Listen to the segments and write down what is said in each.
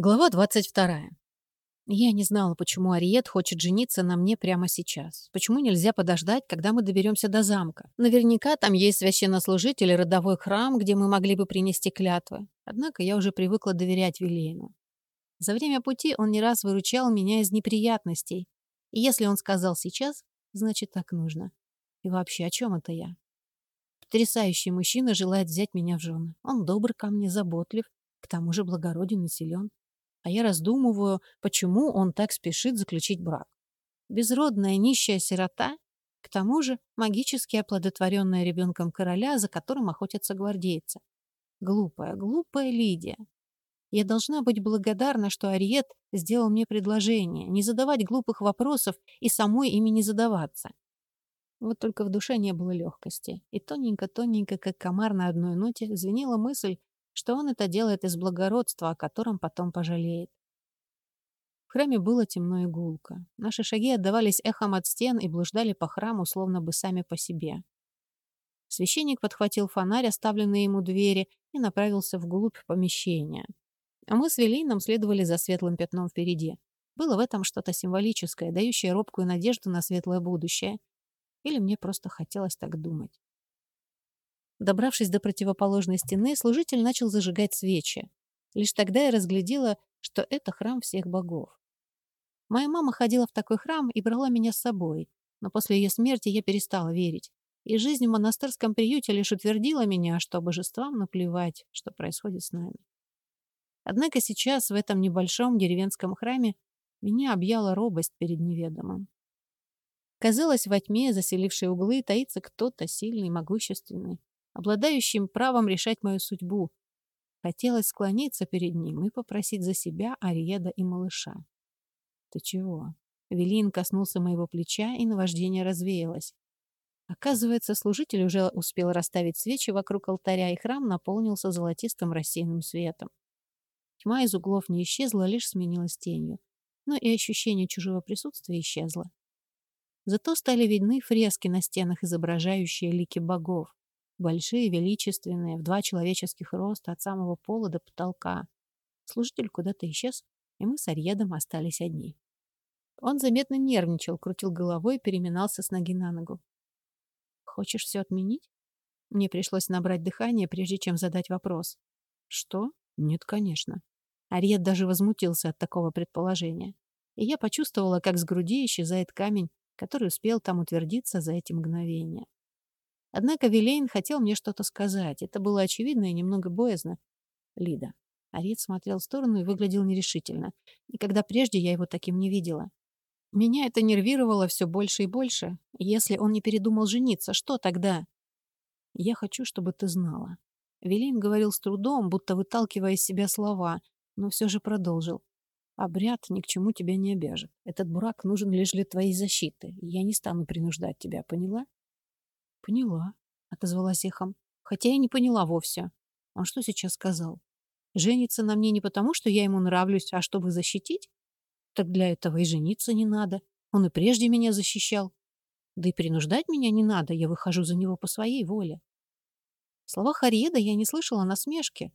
Глава 22. Я не знала, почему Ариет хочет жениться на мне прямо сейчас. Почему нельзя подождать, когда мы доберемся до замка? Наверняка там есть священнослужитель и родовой храм, где мы могли бы принести клятвы. Однако я уже привыкла доверять Вилейну. За время пути он не раз выручал меня из неприятностей. И если он сказал сейчас, значит, так нужно. И вообще, о чем это я? Потрясающий мужчина желает взять меня в жены. Он добр ко мне, заботлив, к тому же благороден и силен а я раздумываю, почему он так спешит заключить брак. Безродная нищая сирота, к тому же магически оплодотворенная ребенком короля, за которым охотятся гвардейцы. Глупая, глупая Лидия. Я должна быть благодарна, что Ариет сделал мне предложение, не задавать глупых вопросов и самой ими не задаваться. Вот только в душе не было легкости, и тоненько-тоненько, как комар на одной ноте, звенела мысль, что он это делает из благородства, о котором потом пожалеет. В храме было темно и гулко. Наши шаги отдавались эхом от стен и блуждали по храму, словно бы сами по себе. Священник подхватил фонарь, оставленный ему двери, и направился вглубь помещения. А мы с Велином следовали за светлым пятном впереди. Было в этом что-то символическое, дающее робкую надежду на светлое будущее. Или мне просто хотелось так думать. Добравшись до противоположной стены, служитель начал зажигать свечи. Лишь тогда я разглядела, что это храм всех богов. Моя мама ходила в такой храм и брала меня с собой, но после ее смерти я перестала верить. И жизнь в монастырском приюте лишь утвердила меня, что божествам наплевать, что происходит с нами. Однако сейчас в этом небольшом деревенском храме меня объяла робость перед неведомым. Казалось, во тьме, заселившей углы, таится кто-то сильный, могущественный, обладающим правом решать мою судьбу. Хотелось склониться перед ним и попросить за себя Ариеда и малыша. «Ты чего?» Велин коснулся моего плеча, и наваждение развеялось. Оказывается, служитель уже успел расставить свечи вокруг алтаря, и храм наполнился золотистым рассеянным светом. Тьма из углов не исчезла, лишь сменилась тенью. Но и ощущение чужого присутствия исчезло. Зато стали видны фрески на стенах, изображающие лики богов. Большие, величественные, в два человеческих роста от самого пола до потолка. Служитель куда-то исчез, и мы с Арьедом остались одни. Он заметно нервничал, крутил головой, переминался с ноги на ногу. «Хочешь все отменить?» Мне пришлось набрать дыхание, прежде чем задать вопрос. «Что? Нет, конечно». Арьед даже возмутился от такого предположения. И я почувствовала, как с груди исчезает камень, который успел там утвердиться за эти мгновения. Однако Вилейн хотел мне что-то сказать. Это было очевидно и немного боязно. Лида. Арит смотрел в сторону и выглядел нерешительно. Никогда прежде я его таким не видела. Меня это нервировало все больше и больше. Если он не передумал жениться, что тогда? Я хочу, чтобы ты знала. Велин говорил с трудом, будто выталкивая из себя слова, но все же продолжил. Обряд ни к чему тебя не обяжет. Этот брак нужен лишь для твоей защиты. Я не стану принуждать тебя, поняла? «Поняла», — отозвалась эхом. «Хотя я не поняла вовсе. Он что сейчас сказал? Женится на мне не потому, что я ему нравлюсь, а чтобы защитить? Так для этого и жениться не надо. Он и прежде меня защищал. Да и принуждать меня не надо, я выхожу за него по своей воле». В словах Ариеда я не слышала насмешки,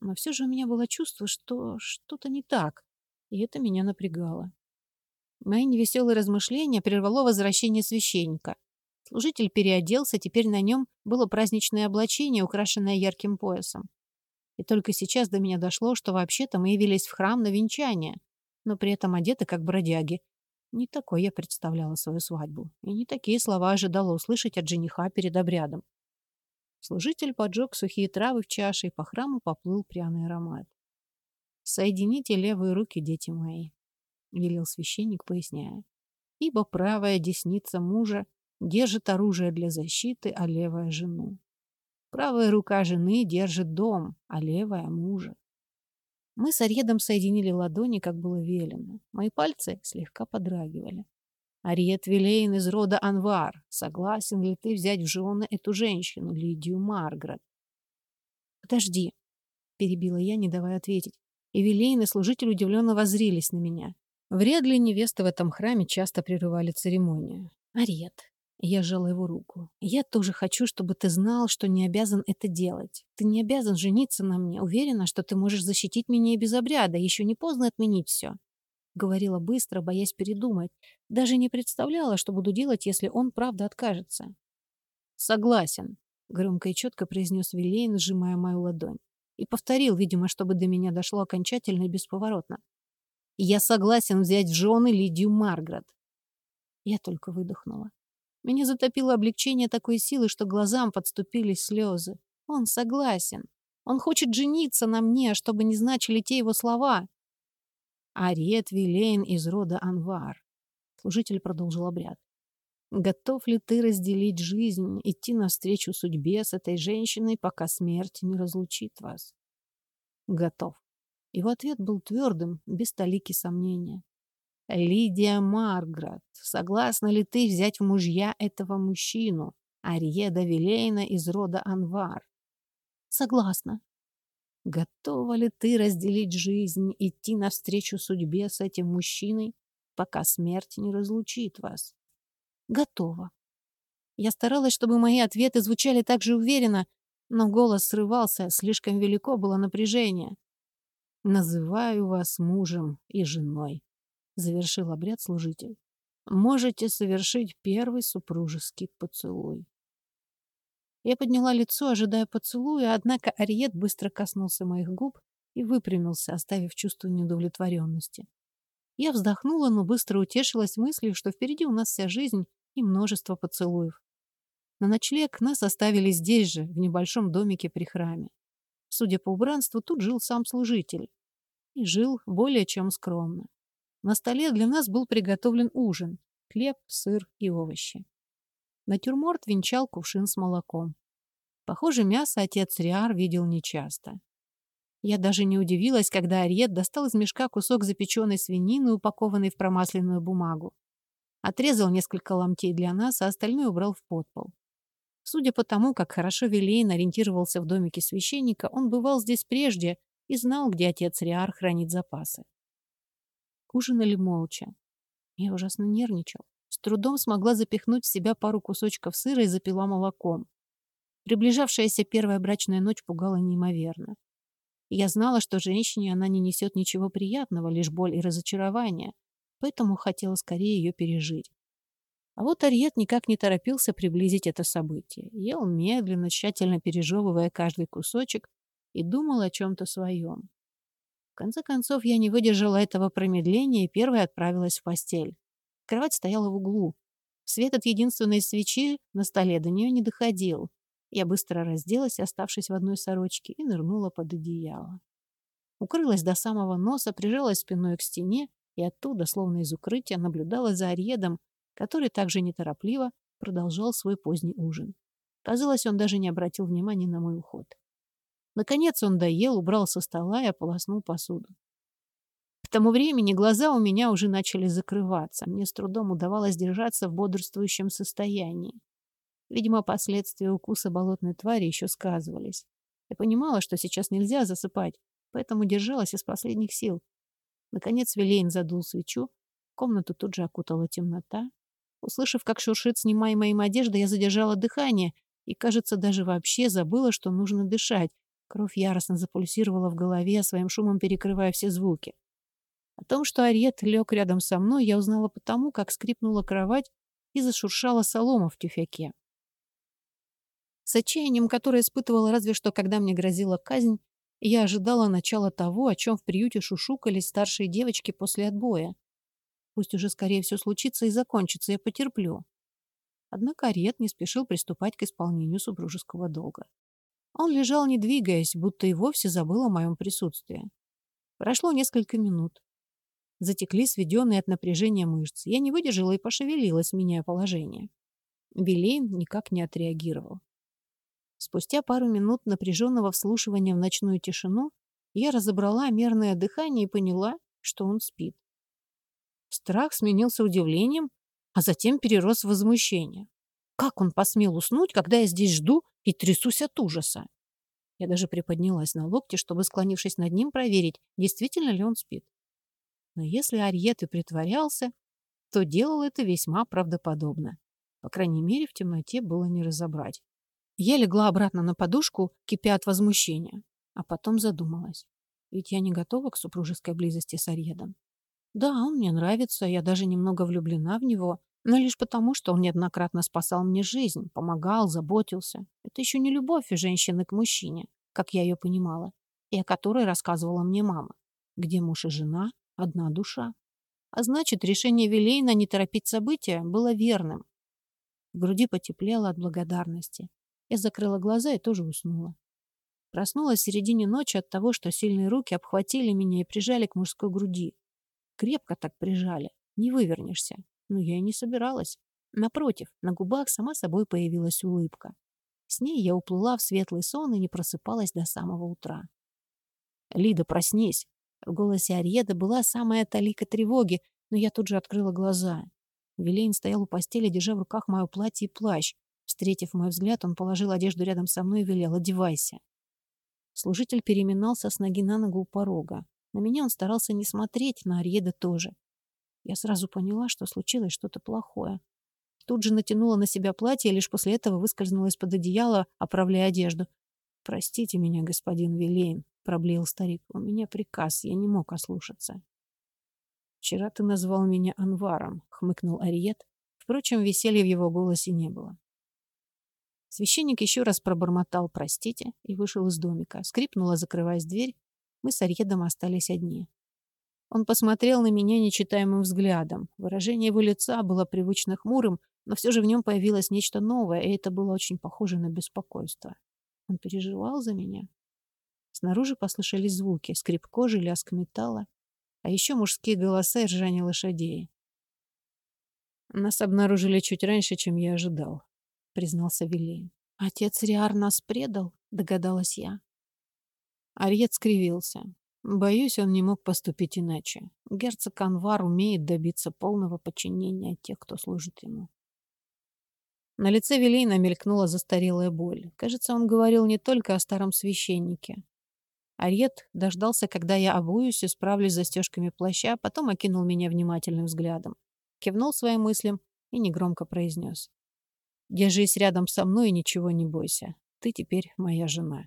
но все же у меня было чувство, что что-то не так, и это меня напрягало. Мои невеселые размышления прервало возвращение священника. Служитель переоделся, теперь на нем было праздничное облачение, украшенное ярким поясом. И только сейчас до меня дошло, что вообще-то мы явились в храм на венчание, но при этом одеты как бродяги. Не такой я представляла свою свадьбу, и не такие слова ожидала услышать от жениха перед обрядом. Служитель поджег сухие травы в чаше, и по храму поплыл пряный аромат. «Соедините левые руки, дети мои», — велел священник, поясняя. «Ибо правая десница мужа держит оружие для защиты, а левая — жену. Правая рука жены держит дом, а левая — мужа. Мы с Арьедом соединили ладони, как было велено. Мои пальцы слегка подрагивали. Ариет Вилейн из рода Анвар, согласен ли ты взять в жены эту женщину, Лидию Маргарет? Подожди, перебила я, не давая ответить. И Вилейн и служитель удивленно воззрились на меня. Вряд ли невесты в этом храме часто прерывали церемонию. Ариет, Я сжала его руку. «Я тоже хочу, чтобы ты знал, что не обязан это делать. Ты не обязан жениться на мне. Уверена, что ты можешь защитить меня и без обряда. Еще не поздно отменить все». Говорила быстро, боясь передумать. Даже не представляла, что буду делать, если он правда откажется. «Согласен», — громко и четко произнес Вилейн, сжимая мою ладонь. И повторил, видимо, чтобы до меня дошло окончательно и бесповоротно. «Я согласен взять в жены Лидию Маргарет». Я только выдохнула. Меня затопило облегчение такой силы, что глазам подступили слезы. Он согласен. Он хочет жениться на мне, чтобы не значили те его слова. Ариет Вилейн из рода Анвар. Служитель продолжил обряд. Готов ли ты разделить жизнь, идти навстречу судьбе с этой женщиной, пока смерть не разлучит вас? Готов. Его ответ был твердым, без толики сомнения. Лидия Марград, согласна ли ты взять в мужья этого мужчину, Ариеда Вилейна из рода Анвар? Согласна. Готова ли ты разделить жизнь, идти навстречу судьбе с этим мужчиной, пока смерть не разлучит вас? Готова. Я старалась, чтобы мои ответы звучали так же уверенно, но голос срывался, слишком велико было напряжение. Называю вас мужем и женой завершил обряд служитель. Можете совершить первый супружеский поцелуй. Я подняла лицо, ожидая поцелуя, однако Ариет быстро коснулся моих губ и выпрямился, оставив чувство неудовлетворенности. Я вздохнула, но быстро утешилась мыслью, что впереди у нас вся жизнь и множество поцелуев. На ночлег нас оставили здесь же, в небольшом домике при храме. Судя по убранству, тут жил сам служитель. И жил более чем скромно. На столе для нас был приготовлен ужин – хлеб, сыр и овощи. Натюрморт венчал кувшин с молоком. Похоже, мясо отец Риар видел нечасто. Я даже не удивилась, когда Ариет достал из мешка кусок запеченной свинины, упакованный в промасленную бумагу. Отрезал несколько ломтей для нас, а остальное убрал в подпол. Судя по тому, как хорошо Вилейн ориентировался в домике священника, он бывал здесь прежде и знал, где отец Риар хранит запасы. Ужинали молча. Я ужасно нервничал. С трудом смогла запихнуть в себя пару кусочков сыра и запила молоком. Приближавшаяся первая брачная ночь пугала неимоверно. Я знала, что женщине она не несет ничего приятного, лишь боль и разочарование, поэтому хотела скорее ее пережить. А вот Ариет никак не торопился приблизить это событие. Ел медленно, тщательно пережевывая каждый кусочек, и думал о чем-то своем. В конце концов, я не выдержала этого промедления и первой отправилась в постель. Кровать стояла в углу. Свет от единственной свечи на столе до нее не доходил. Я быстро разделась, оставшись в одной сорочке, и нырнула под одеяло. Укрылась до самого носа, прижалась спиной к стене и оттуда, словно из укрытия, наблюдала за Арьедом, который также неторопливо продолжал свой поздний ужин. Казалось, он даже не обратил внимания на мой уход. Наконец он доел, убрал со стола и ополоснул посуду. К тому времени глаза у меня уже начали закрываться. Мне с трудом удавалось держаться в бодрствующем состоянии. Видимо, последствия укуса болотной твари еще сказывались. Я понимала, что сейчас нельзя засыпать, поэтому держалась из последних сил. Наконец Вилейн задул свечу. Комнату тут же окутала темнота. Услышав, как шуршит снимаемая им одежда, я задержала дыхание и, кажется, даже вообще забыла, что нужно дышать, Кровь яростно запульсировала в голове, своим шумом перекрывая все звуки. О том, что Ариет лег рядом со мной, я узнала потому, как скрипнула кровать и зашуршала солома в тюфяке. С отчаянием, которое испытывала разве что, когда мне грозила казнь, я ожидала начала того, о чем в приюте шушукались старшие девочки после отбоя. Пусть уже скорее все случится и закончится, я потерплю. Однако Ариет не спешил приступать к исполнению супружеского долга. Он лежал, не двигаясь, будто и вовсе забыл о моем присутствии. Прошло несколько минут. Затекли сведенные от напряжения мышцы. Я не выдержала и пошевелилась, меняя положение. Белейн никак не отреагировал. Спустя пару минут напряженного вслушивания в ночную тишину я разобрала мерное дыхание и поняла, что он спит. Страх сменился удивлением, а затем перерос в возмущение. Как он посмел уснуть, когда я здесь жду и трясусь от ужаса? Я даже приподнялась на локте, чтобы, склонившись над ним, проверить, действительно ли он спит. Но если Арьет и притворялся, то делал это весьма правдоподобно. По крайней мере, в темноте было не разобрать. Я легла обратно на подушку, кипя от возмущения, а потом задумалась. Ведь я не готова к супружеской близости с Арьедом. Да, он мне нравится, я даже немного влюблена в него, но лишь потому, что он неоднократно спасал мне жизнь, помогал, заботился. Это еще не любовь женщины к мужчине, как я ее понимала, и о которой рассказывала мне мама, где муж и жена – одна душа. А значит, решение Вилейна не торопить события было верным. В груди потеплело от благодарности. Я закрыла глаза и тоже уснула. Проснулась в середине ночи от того, что сильные руки обхватили меня и прижали к мужской груди. Крепко так прижали, не вывернешься. Но я и не собиралась. Напротив, на губах сама собой появилась улыбка. С ней я уплыла в светлый сон и не просыпалась до самого утра. «Лида, проснись!» В голосе Ариеда была самая талика тревоги, но я тут же открыла глаза. Вилейн стоял у постели, держа в руках мое платье и плащ. Встретив мой взгляд, он положил одежду рядом со мной и велел «одевайся». Служитель переминался с ноги на ногу у порога. На меня он старался не смотреть, на Ариеда тоже. Я сразу поняла, что случилось что-то плохое. Тут же натянула на себя платье и лишь после этого выскользнула из-под одеяла, оправляя одежду. «Простите меня, господин Вилейн», — проблеял старик. «У меня приказ, я не мог ослушаться». «Вчера ты назвал меня Анваром», — хмыкнул Ариет. Впрочем, веселья в его голосе не было. Священник еще раз пробормотал «простите» и вышел из домика. Скрипнула, закрываясь дверь. Мы с Арьедом остались одни. Он посмотрел на меня нечитаемым взглядом. Выражение его лица было привычно хмурым, но все же в нем появилось нечто новое, и это было очень похоже на беспокойство. Он переживал за меня. Снаружи послышались звуки, скрип кожи, лязг металла, а еще мужские голоса и ржание лошадей. «Нас обнаружили чуть раньше, чем я ожидал», — признался Вилейн. «Отец Риар нас предал», — догадалась я. Арьет скривился. Боюсь, он не мог поступить иначе. Герцог Анвар умеет добиться полного подчинения тех, кто служит ему. На лице Велейна мелькнула застарелая боль. Кажется, он говорил не только о старом священнике. Арьет дождался, когда я обуюсь и справлюсь с застежками плаща, потом окинул меня внимательным взглядом. Кивнул своим мыслям и негромко произнес. «Держись рядом со мной и ничего не бойся. Ты теперь моя жена».